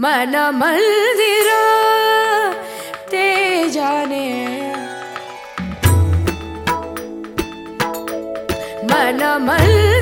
मन मंदिरा ते जाने मन मंदिर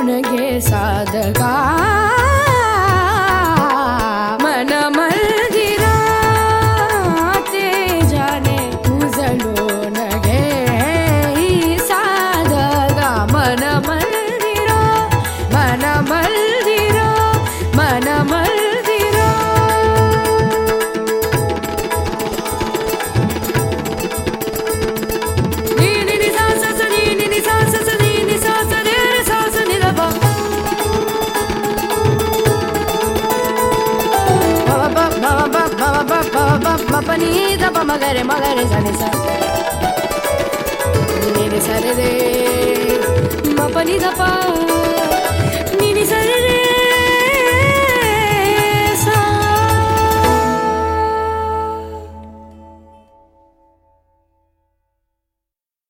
ಕರುಣಗೆ ಸಾಧಕ panita pa magare magare sanesa Nere sare de ma panita